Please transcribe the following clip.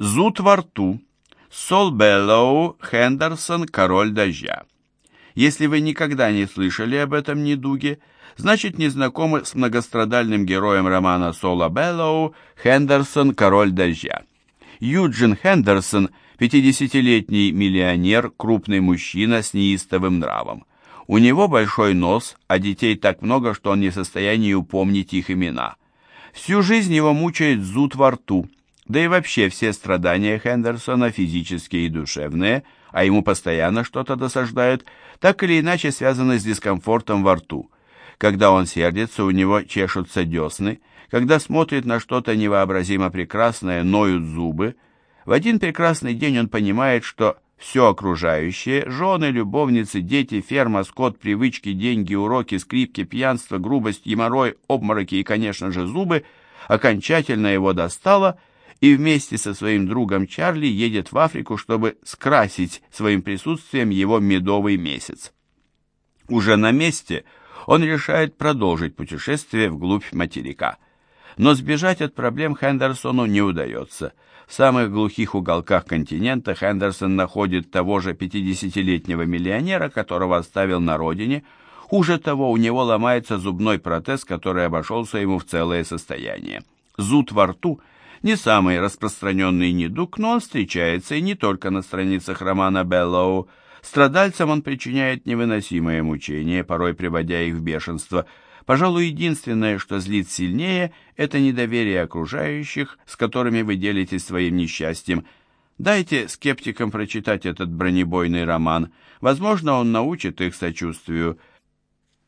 Зуд во рту. Сол Беллоу, Хендерсон, Король дождя. Если вы никогда не слышали об этом недуге, значит не знакомы с многострадальным героем романа Сола Беллоу Хендерсон, Король дождя. Юджин Хендерсон – 50-летний миллионер, крупный мужчина с неистовым нравом. У него большой нос, а детей так много, что он не в состоянии упомнить их имена. Всю жизнь его мучает зуд во рту, да и вообще все страдания Хендерсона, физические и душевные, а ему постоянно что-то досаждает, так или иначе связаны с дискомфортом во рту. Когда он сердится, у него чешутся десны, когда смотрит на что-то невообразимо прекрасное, ноют зубы. В один прекрасный день он понимает, что все окружающее – жены, любовницы, дети, ферма, скот, привычки, деньги, уроки, скрипки, пьянство, грубость, геморрой, обмороки и, конечно же, зубы – окончательно его достало – и вместе со своим другом Чарли едет в Африку, чтобы скрасить своим присутствием его медовый месяц. Уже на месте он решает продолжить путешествие вглубь материка. Но сбежать от проблем Хендерсону не удается. В самых глухих уголках континента Хендерсон находит того же 50-летнего миллионера, которого оставил на родине. Хуже того, у него ломается зубной протез, который обошелся ему в целое состояние. Зуд во рту – не самый распространенный недуг, но он встречается и не только на страницах романа Беллоу. Страдальцам он причиняет невыносимые мучения, порой приводя их в бешенство. Пожалуй, единственное, что злит сильнее, это недоверие окружающих, с которыми вы делитесь своим несчастьем. Дайте скептикам прочитать этот бронебойный роман. Возможно, он научит их сочувствию.